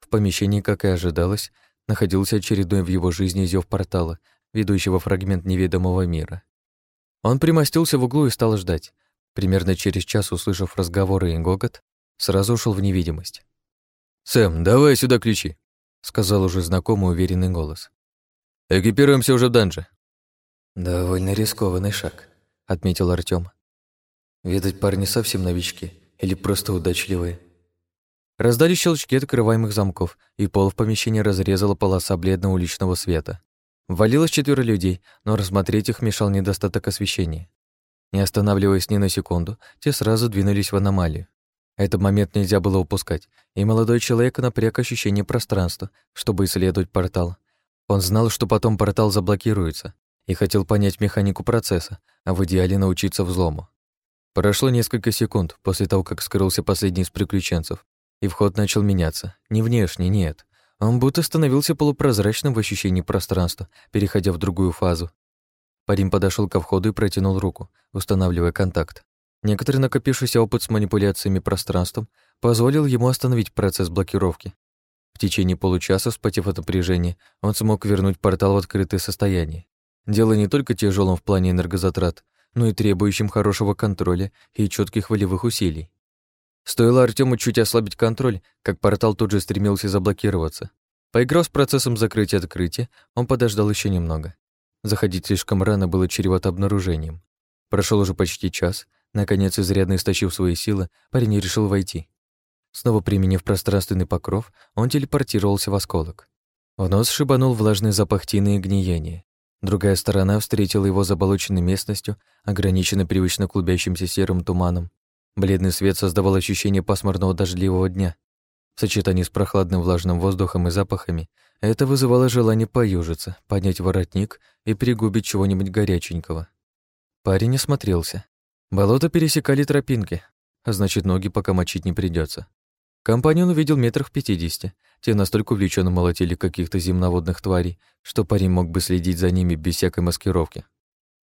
В помещении, как и ожидалось, находился очередной в его жизни зев портала, ведущего фрагмент неведомого мира. Он примостился в углу и стал ждать. Примерно через час, услышав разговоры и гогот, сразу ушел в невидимость. «Сэм, давай сюда ключи», — сказал уже знакомый уверенный голос. «Экипируемся уже в данже». «Довольно рискованный шаг», — отметил Артём. «Видать, парни совсем новички или просто удачливые». Раздали щелчки открываемых замков, и пол в помещении разрезала полоса бледного уличного света. Ввалилось четверо людей, но рассмотреть их мешал недостаток освещения. Не останавливаясь ни на секунду, те сразу двинулись в аномалию. Этот момент нельзя было упускать, и молодой человек напряг ощущение пространства, чтобы исследовать портал. Он знал, что потом портал заблокируется, и хотел понять механику процесса, а в идеале научиться взлому. Прошло несколько секунд после того, как скрылся последний из приключенцев, и вход начал меняться. Не внешне, нет. Он будто становился полупрозрачным в ощущении пространства, переходя в другую фазу. Парень подошел ко входу и протянул руку, устанавливая контакт. Некоторый накопившийся опыт с манипуляциями пространством позволил ему остановить процесс блокировки. В течение получаса, вспотев от напряжения, он смог вернуть портал в открытое состояние. Дело не только тяжелым в плане энергозатрат, но и требующим хорошего контроля и четких волевых усилий. Стоило Артему чуть ослабить контроль, как портал тут же стремился заблокироваться. Поиграв с процессом закрытия-открытия, он подождал еще немного. Заходить слишком рано было чревато обнаружением. Прошел уже почти час. Наконец, изрядно истощив свои силы, парень решил войти. Снова применив пространственный покров, он телепортировался в осколок. В нос шибанул влажный запах тины и гниения. Другая сторона встретила его заболоченной местностью, ограниченной привычно клубящимся серым туманом. Бледный свет создавал ощущение пасмурного дождливого дня. В сочетании с прохладным влажным воздухом и запахами это вызывало желание поюжиться, поднять воротник и пригубить чего-нибудь горяченького. Парень осмотрелся. Болото пересекали тропинки, а значит, ноги пока мочить не придется. Компанию он увидел метрах пятидесяти. Те настолько увлеченно молотили каких-то земноводных тварей, что парень мог бы следить за ними без всякой маскировки.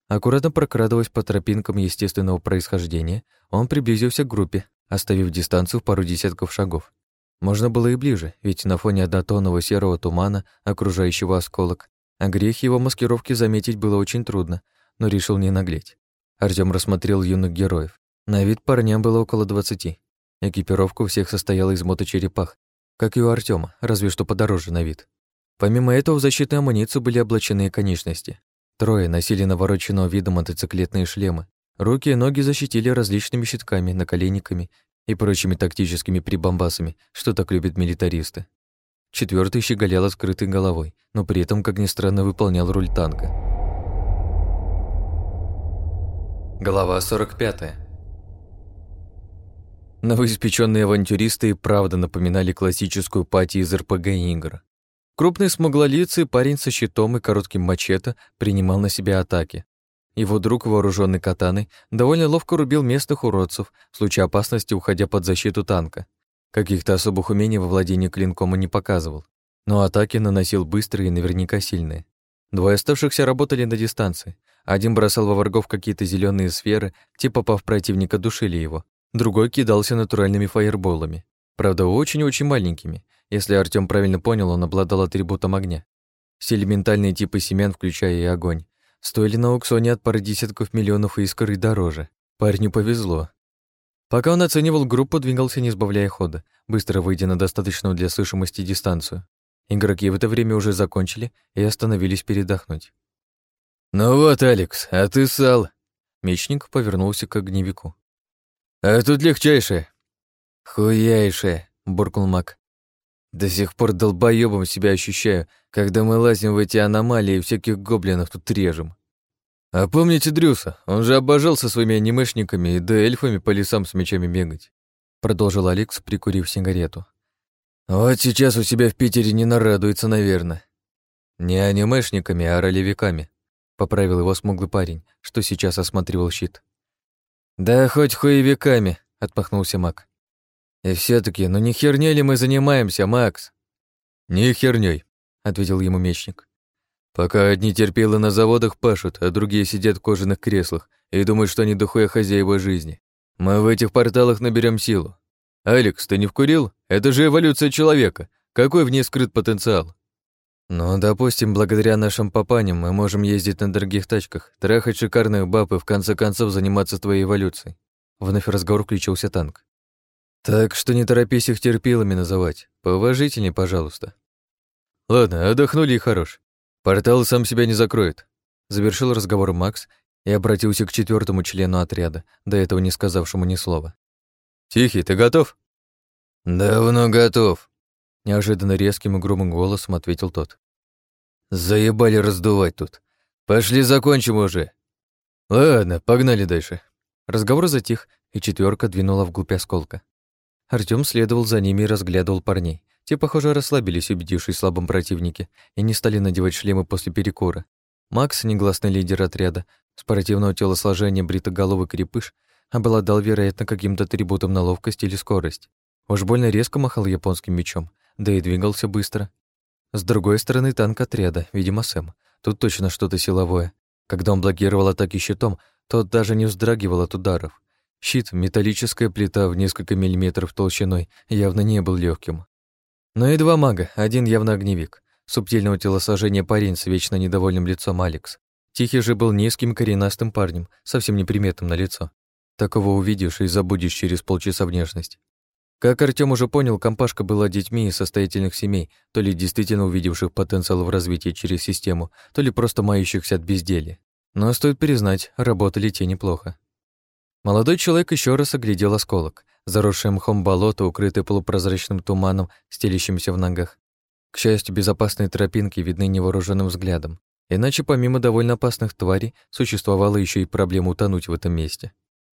Аккуратно прокрадываясь по тропинкам естественного происхождения, он приблизился к группе, оставив дистанцию в пару десятков шагов. Можно было и ближе, ведь на фоне однотонного серого тумана, окружающего осколок, а грех его маскировки заметить было очень трудно, но решил не наглеть. Артём рассмотрел юных героев. На вид парням было около двадцати. Экипировка у всех состояла из моточерепах, как и у Артёма, разве что подороже на вид. Помимо этого, в защитную амуницию были облачены конечности. Трое носили навороченного вида мотоциклетные шлемы. Руки и ноги защитили различными щитками, наколенниками и прочими тактическими прибамбасами, что так любят милитаристы. Четвертый щеголял открытой головой, но при этом, как ни странно, выполнял роль танка. Глава 45 Новоиспеченные авантюристы и правда напоминали классическую пати из РПГ-игр. Крупный смуглолицый парень со щитом и коротким мачете принимал на себя атаки, его друг, вооруженный катаной, довольно ловко рубил местных уродцев, в случае опасности уходя под защиту танка. Каких-то особых умений во владении клинком он не показывал, но атаки наносил быстрые и наверняка сильные. Двое оставшихся работали на дистанции. Один бросал во врагов какие-то зеленые сферы, те, попав в противника, душили его. Другой кидался натуральными фаерболами. Правда, очень-очень маленькими. Если Артём правильно понял, он обладал атрибутом огня. Все элементальные типы семян, включая и огонь, Стоили на аукционе от пары десятков миллионов искр и дороже. Парню повезло. Пока он оценивал группу, двигался, не сбавляя хода, быстро выйдя на достаточную для слышимости дистанцию. Игроки в это время уже закончили и остановились передохнуть. «Ну вот, Алекс, а ты сал!» Мечник повернулся к огневику. «А тут легчайшее!» «Хуяйшее!» — буркнул маг. До сих пор долбоёбом себя ощущаю, когда мы лазим в эти аномалии и всяких гоблинов тут режем. А помните Дрюса? Он же обожал со своими анимешниками и да эльфами по лесам с мечами бегать. Продолжил Алекс, прикурив сигарету. Вот сейчас у себя в Питере не нарадуется, наверное. Не анимешниками, а ролевиками. Поправил его смуглый парень, что сейчас осматривал щит. Да хоть хуевиками, отмахнулся маг. И все таки ну не херней ли мы занимаемся, Макс? Не херней, ответил ему мечник. Пока одни терпилы на заводах пашут, а другие сидят в кожаных креслах и думают, что они дохуя хозяева жизни. Мы в этих порталах наберем силу. Алекс, ты не вкурил? Это же эволюция человека. Какой в ней скрыт потенциал? Ну, допустим, благодаря нашим папаням мы можем ездить на дорогих тачках, трахать шикарных баб и в конце концов заниматься твоей эволюцией. Вновь разговор включился танк. Так что не торопись их терпилами называть. Поуважительней, пожалуйста. Ладно, отдохнули и хорош. Портал сам себя не закроет. Завершил разговор Макс и обратился к четвертому члену отряда, до этого не сказавшему ни слова. «Тихий, ты готов?» «Давно готов», — неожиданно резким и грубым голосом ответил тот. «Заебали раздувать тут. Пошли закончим уже». «Ладно, погнали дальше». Разговор затих, и четверка двинула вглубь осколка. Артём следовал за ними и разглядывал парней. Те, похоже, расслабились, убедившись в слабом противнике, и не стали надевать шлемы после перекура. Макс, негласный лидер отряда, спортивного телосложения бритоголовый крепыш, обладал, вероятно, каким-то атрибутом на ловкость или скорость. Уж больно резко махал японским мечом, да и двигался быстро. С другой стороны танк отряда, видимо, Сэм. Тут точно что-то силовое. Когда он блокировал атаки щитом, тот даже не вздрагивал от ударов. Щит, металлическая плита в несколько миллиметров толщиной, явно не был легким. Но и два мага, один явно огневик. Субтильного телосложения парень с вечно недовольным лицом Алекс. Тихий же был низким коренастым парнем, совсем неприметным на лицо. Такого увидишь и забудешь через полчаса внешность. Как Артём уже понял, компашка была детьми из состоятельных семей, то ли действительно увидевших потенциал в развитии через систему, то ли просто мающихся от безделья. Но стоит признать, работали те неплохо. Молодой человек еще раз оглядел осколок, заросшее мхом болото, укрытое полупрозрачным туманом, стелящимся в ногах. К счастью, безопасные тропинки видны невооруженным взглядом. Иначе помимо довольно опасных тварей, существовала еще и проблема утонуть в этом месте.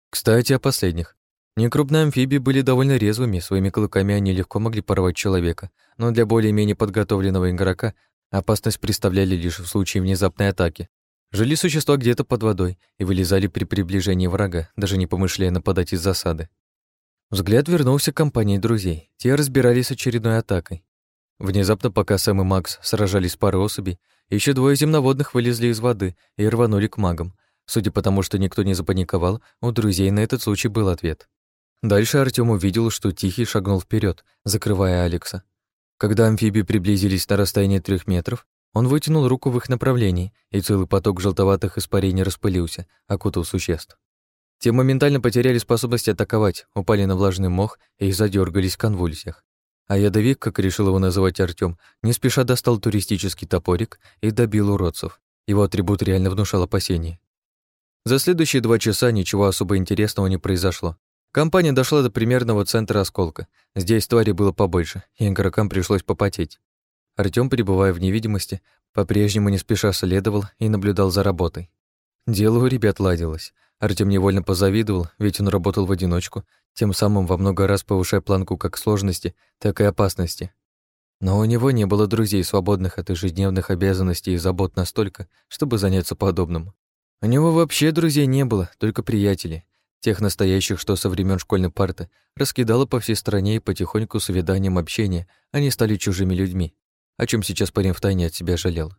Кстати, о последних. Некрупные амфибии были довольно резвыми, своими клыками они легко могли порвать человека, но для более-менее подготовленного игрока опасность представляли лишь в случае внезапной атаки. Жили существа где-то под водой и вылезали при приближении врага, даже не помышляя нападать из засады. Взгляд вернулся к компании друзей. Те разбирались с очередной атакой. Внезапно, пока Сэм и Макс сражались с парой особей, еще двое земноводных вылезли из воды и рванули к магам. Судя по тому, что никто не запаниковал, у друзей на этот случай был ответ. Дальше Артём увидел, что Тихий шагнул вперед, закрывая Алекса. Когда амфибии приблизились на расстояние трех метров, он вытянул руку в их направлении, и целый поток желтоватых испарений распылился, окутал существ. Те моментально потеряли способность атаковать, упали на влажный мох и задергались в конвульсиях. А ядовик, как решил его называть Артём, не спеша достал туристический топорик и добил уродцев. Его атрибут реально внушал опасения. За следующие два часа ничего особо интересного не произошло. Компания дошла до примерного центра осколка. Здесь твари было побольше, и игрокам пришлось попотеть. Артём, пребывая в невидимости, по-прежнему не спеша следовал и наблюдал за работой. Дело у ребят ладилось. Артём невольно позавидовал, ведь он работал в одиночку, тем самым во много раз повышая планку как сложности, так и опасности. Но у него не было друзей, свободных от ежедневных обязанностей и забот настолько, чтобы заняться подобным. У него вообще друзей не было, только приятели, Тех настоящих, что со времен школьной парты, раскидало по всей стране и потихоньку с увяданием общения они стали чужими людьми, о чем сейчас парень втайне от себя жалел.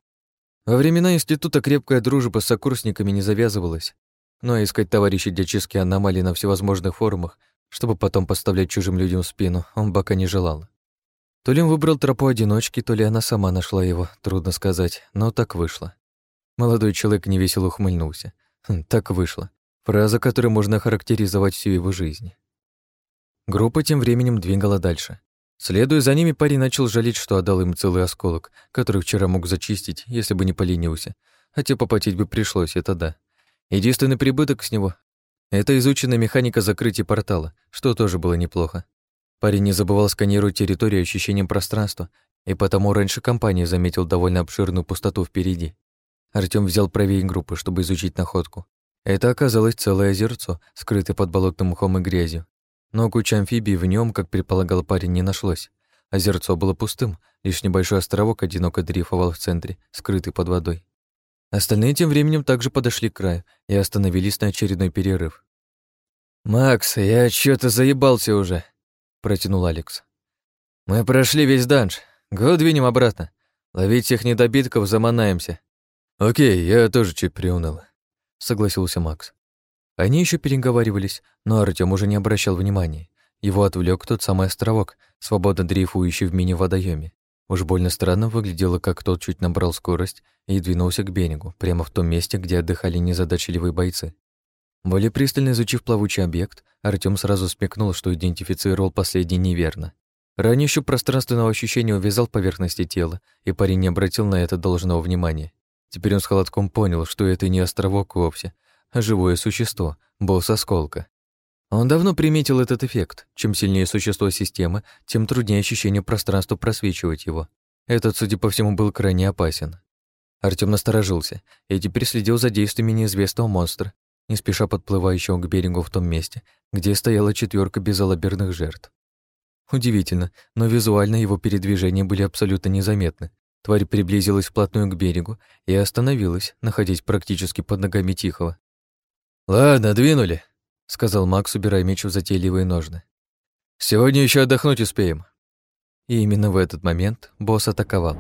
Во времена института крепкая дружба с сокурсниками не завязывалась, но искать товарищей для чистки аномалий на всевозможных форумах, чтобы потом поставлять чужим людям спину, он пока не желал. То ли он выбрал тропу одиночки, то ли она сама нашла его, трудно сказать, но так вышло. Молодой человек невесело ухмыльнулся. Хм, так вышло. Фраза, которой можно характеризовать всю его жизнь. Группа тем временем двигала дальше. Следуя за ними, парень начал жалеть, что отдал им целый осколок, который вчера мог зачистить, если бы не поленился. Хотя попотеть бы пришлось, это да. Единственный прибыток с него — это изученная механика закрытия портала, что тоже было неплохо. Парень не забывал сканировать территорию ощущением пространства, и потому раньше компании заметил довольно обширную пустоту впереди. Артём взял правее группы, чтобы изучить находку. Это оказалось целое озерцо, скрытое под болотным мхом и грязью. Но куча амфибий в нем, как предполагал парень, не нашлось. Озерцо было пустым, лишь небольшой островок одиноко дрейфовал в центре, скрытый под водой. Остальные тем временем также подошли к краю и остановились на очередной перерыв. «Макс, я чё то заебался уже», — протянул Алекс. «Мы прошли весь данж. Го двинем обратно. Ловить всех недобитков заманаемся». «Окей, я тоже чуть приуныл согласился Макс. Они еще переговаривались, но Артём уже не обращал внимания. Его отвлек тот самый островок, свободно дрейфующий в мини-водоеме. Уж больно странно выглядело, как тот чуть набрал скорость и двинулся к берегу, прямо в том месте, где отдыхали незадачливые бойцы. Более пристально изучив плавучий объект, Артём сразу смекнул, что идентифицировал последний неверно. Ранее еще пространственного ощущения увязал поверхности тела, и парень не обратил на это должного внимания. Теперь он с холодком понял, что это не островок вовсе, а живое существо, босс осколка. Он давно приметил этот эффект. Чем сильнее существо системы, тем труднее ощущение пространства просвечивать его. Этот, судя по всему, был крайне опасен. Артём насторожился и теперь следил за действиями неизвестного монстра, не спеша подплывающего к берегу в том месте, где стояла четверка безалаберных жертв. Удивительно, но визуально его передвижения были абсолютно незаметны, Тварь приблизилась вплотную к берегу и остановилась, находясь практически под ногами Тихого. «Ладно, двинули», — сказал Макс, убирая меч в затейливые ножны. «Сегодня еще отдохнуть успеем». И именно в этот момент босс атаковал.